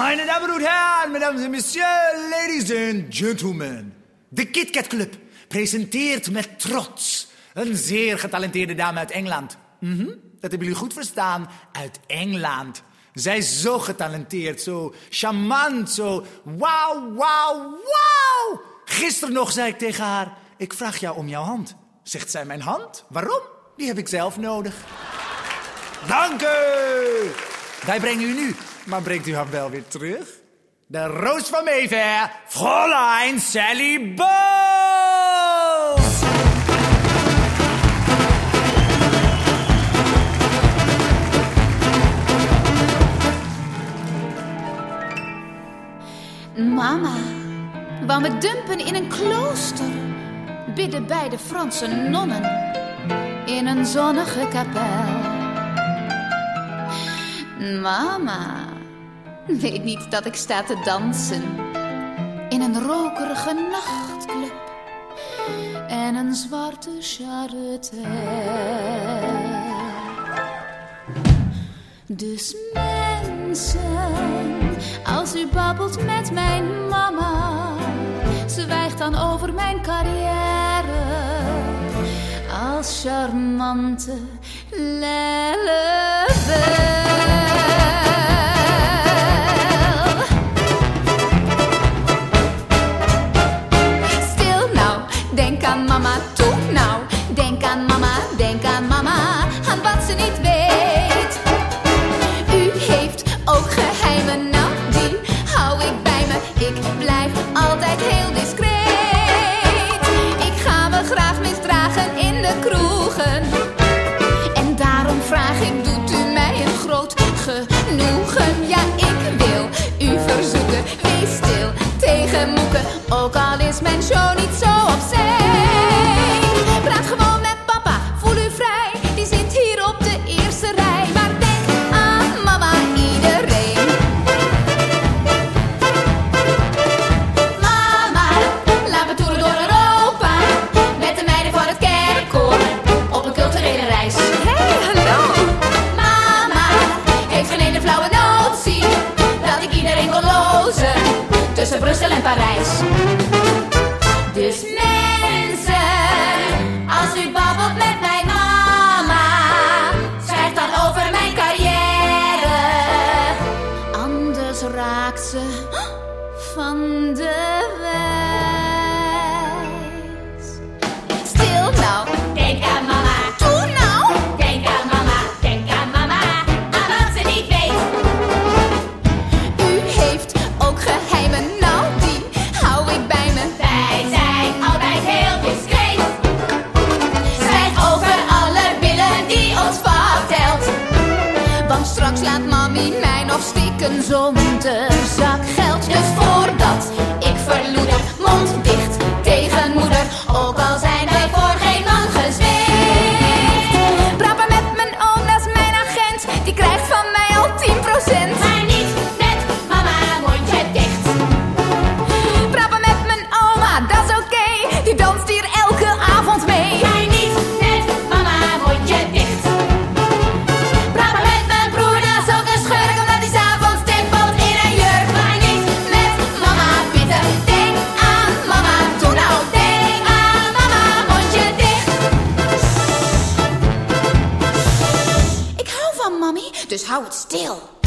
Meine Damen und Herren, mesdames et messieurs, ladies and gentlemen. De KitKat Club presenteert met trots een zeer getalenteerde dame uit Engeland. Mhm, Dat hebben jullie goed verstaan, uit Engeland. Zij is zo getalenteerd, zo charmant, zo wauw, wauw, wauw. Gisteren nog zei ik tegen haar, ik vraag jou om jouw hand. Zegt zij mijn hand? Waarom? Die heb ik zelf nodig. Dank u. Wij brengen u nu, maar brengt u hem wel weer terug? De Roos van Mayfair, Fräulein Sally Bowles. Mama, waar we dumpen in een klooster, bidden bij de Franse nonnen in een zonnige kapel. Mama, weet niet dat ik sta te dansen in een rokerige nachtclub en een zwarte charrette. Dus mensen, als u babbelt met mijn mama, zwijgt dan over mijn carrière als charmante lellebel. Altijd heel discreet. Ik ga me graag misdragen in de kroegen. En daarom vraag ik, doet u mij een groot genoegen? Ja, ik wil u verzoeken, wees stil tegen moeken. Ook al is mijn show van de wijs. Straks laat mami mij nog stikken zonder zakgeld. Dus voordat ik verloeder, mond dicht Ik hou van